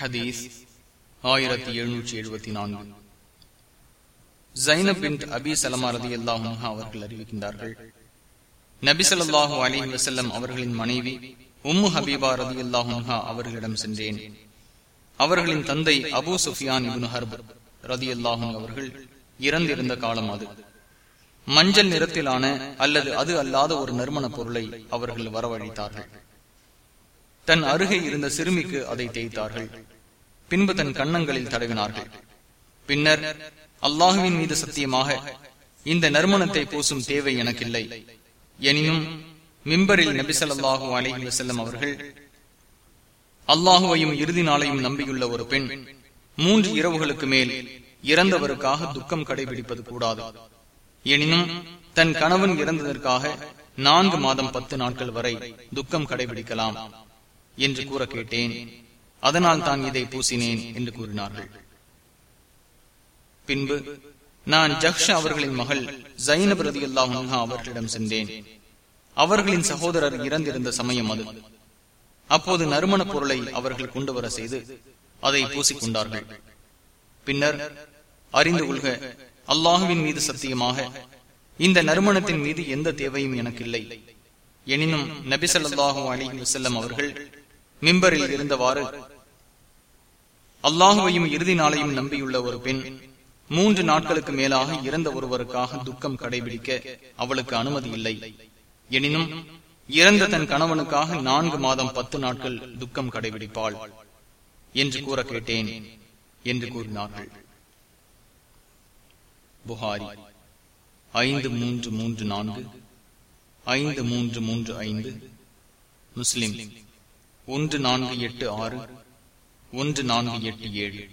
ஹதீஸ் ஆயிரத்தி எழுநூற்றி எழுபத்தி நான்கு. ஜைனப் பின் அபி சலமாரதி ரதி அவர்கள் அறிவிக்கின்றார்கள். நபி ஸல்லல்லாஹு அலைஹி வஸல்லம் அவர்களின் மனைவி உம்மு ஹபீபா ரதி அல்லாஹா அவர்களிடம் சென்றேன். அவர்களின் தந்தை அபு சுஃபியான் இப்னு ஹர்ப் ரதி அல்லாஹும் அவர்கள் இறந்திருந்த காலம் அது. மஞ்சள் நிறத்திலான அல்லது அது அல்லாத ஒரு நறுமண பொருளை அவர்கள் வரவழைத்தார்கள். தன் அருகே இருந்த சிறுமிக்கு அதை தேய்த்தார்கள். பின்பு தன் கன்னங்களில் தடவினார்கள். பின்னர் அல்லாஹுவின் மீது சத்தியமாக இந்த நறுமணத்தை பூசும் தேவை எனக்கில்லை. எனினும் மிம்பரில் நபிசல்லாஹு அலஹி வசல்லம் அவர்கள் அல்லாஹுவையும் இறுதி நாளையும் நம்பியுள்ள ஒரு பெண் மூன்று இரவுகளுக்கு மேல் இறந்தவருக்காக துக்கம் கடைபிடிப்பது கூடாது. எனினும் தன் கணவன் இறந்ததற்காக நான்கு மாதம் பத்து நாட்கள் வரை துக்கம் கடைபிடிக்கலாம் என்று கூற கேட்டேன். அதனால் தான் இதை பூசினேன் என்று கூறினார்கள். பின்பு நான் ஜக்ஷ அவர்களின் மகள் ஜைனப் ரதி அல்லாஹா அவர்களிடம் சென்றேன். அவர்களின் சகோதரர் இறந்திருந்த சமயம் அது. அப்போது நறுமணப் பொருளை அவர்கள் கொண்டு வர செய்து அதை பூசிக்கொண்டார்கள் பின்னர் அறிந்து கொள்க அல்லாஹுவின் மீது சத்தியமாக இந்த நறுமணத்தின் மீது எந்த தேவையும் எனக்கு இல்லை எனினும் நபிசல்லாஹு அலி வசல்லம் அவர்கள் மிம்பரில் இருந்தவாறு. அல்லாஹுவையும் இறுதி நாளையும் நம்பியுள்ள ஒரு பெண் மூன்று நாட்களுக்கு மேலாக இறந்த ஒருவருக்காக துக்கம் கடைபிடிக்க அவளுக்கு அனுமதி இல்லை. எனினும் இறந்த தன் கணவனுக்காக நான்கு மாதம் பத்து நாட்கள் துக்கம் கடைபிடிப்பாள் என்று கூற கேட்டேன் என்று கூறினார்கள். புகாரி ஐந்து மூன்று மூன்று நான்கு ஐந்து மூன்று மூன்று ஐந்து முஸ்லிம். ஒன்று நான்கு எட்டு ஆறு ஒன்று நான்கு எட்டு ஏழு.